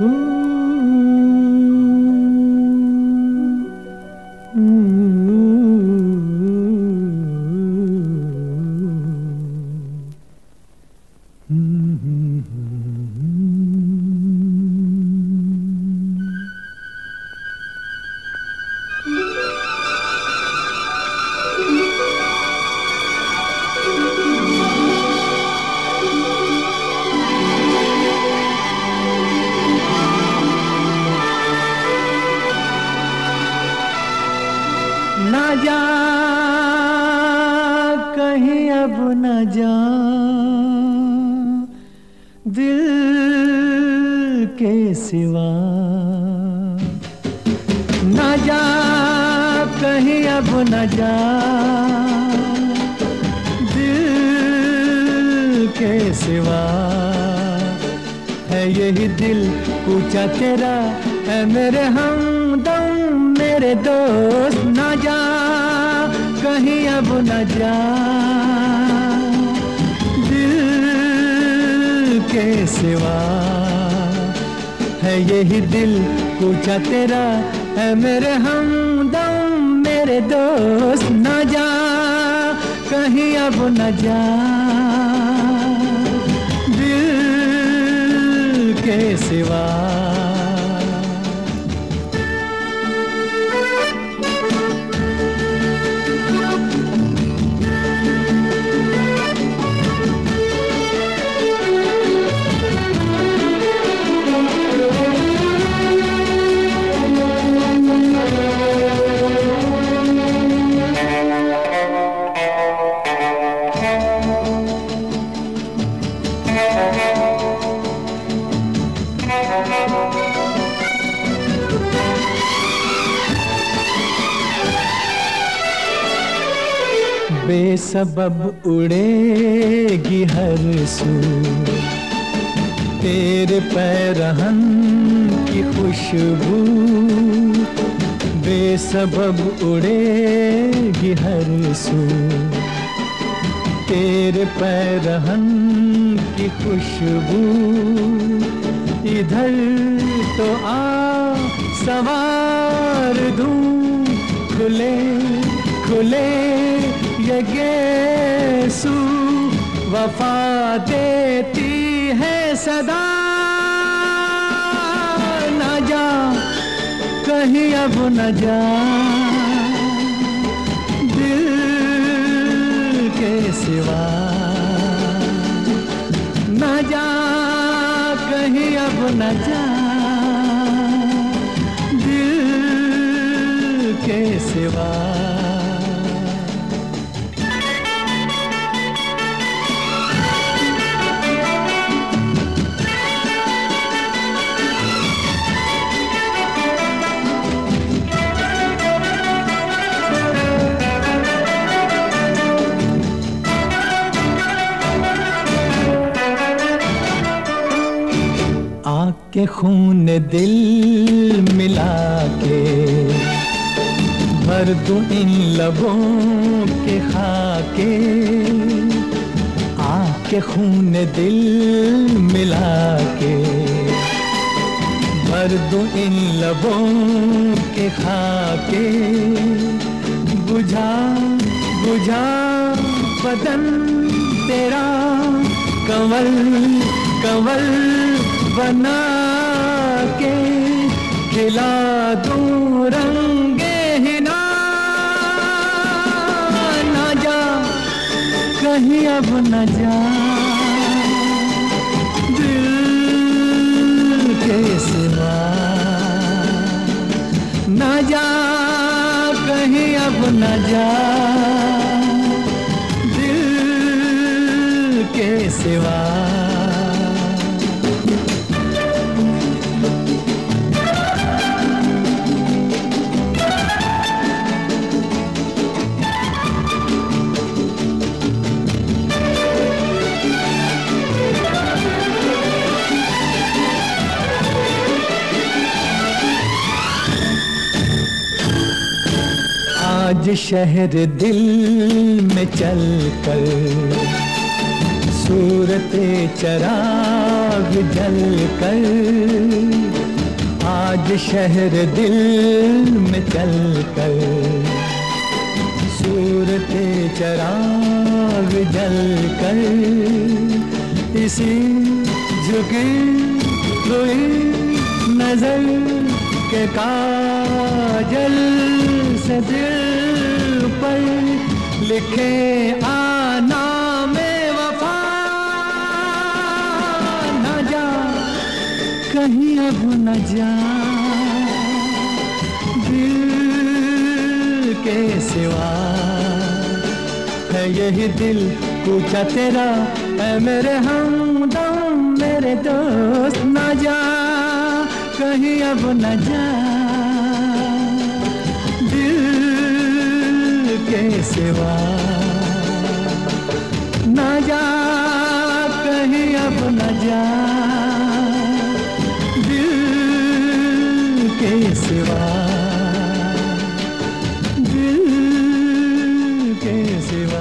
ना दिल के सिवा। ना जा, कहीं अब न जा। दिल के सिवा। है यही दिल, पूछा तेरा, है मेरे हमदम मेरे दोस्त। न जा, कहीं अब न जा। के सिवा है यही दिल पूछा तेरा। है मेरे हमदम मेरे दोस्त न जा, कहीं अब न जा। दिल के सिवा बेसबब उड़ेगी हर सू तेरे पैरहन की खुशबू बेसबब उड़ेगी हर सू तेरे पैरहन की खुशबू इधर तो आ, सवार दूँ खुले खुले। गेसू वफा देती है सदा। न जा, कहीं अब न जा। दिल के सिवा। न जा, कहीं अब न जा। दिल के सिवा। आके खून दिल मिला के भर दूँ इन लबों के खाके। आके खून दिल मिला के भर दूँ इन लबों के खाके। बुझा बुझा बदन तेरा, कंवल कंवल बना के खिला दूँ रंगे ना जा, कहीं अब न जा। दिल के सिवा। ना जा, कहीं अब न जा। दिल के सिवा। शहर दिल में चल कर सूरत चराग जल कर आज शहर दिल में चल कर सूरत चराग जल कर इसी झुकी हुई नज़र के काजल से दिल लिखे आना में वफा न जा, कहीं अब न जा। दिल के सिवा है यही दिल, पूछा तेरा, है मेरे हमदम मेरे दोस्त न जा, कहीं अब न जा। सिवा। न जा कहीं अब न जा। दिल के सिवा। दिल के सिवा।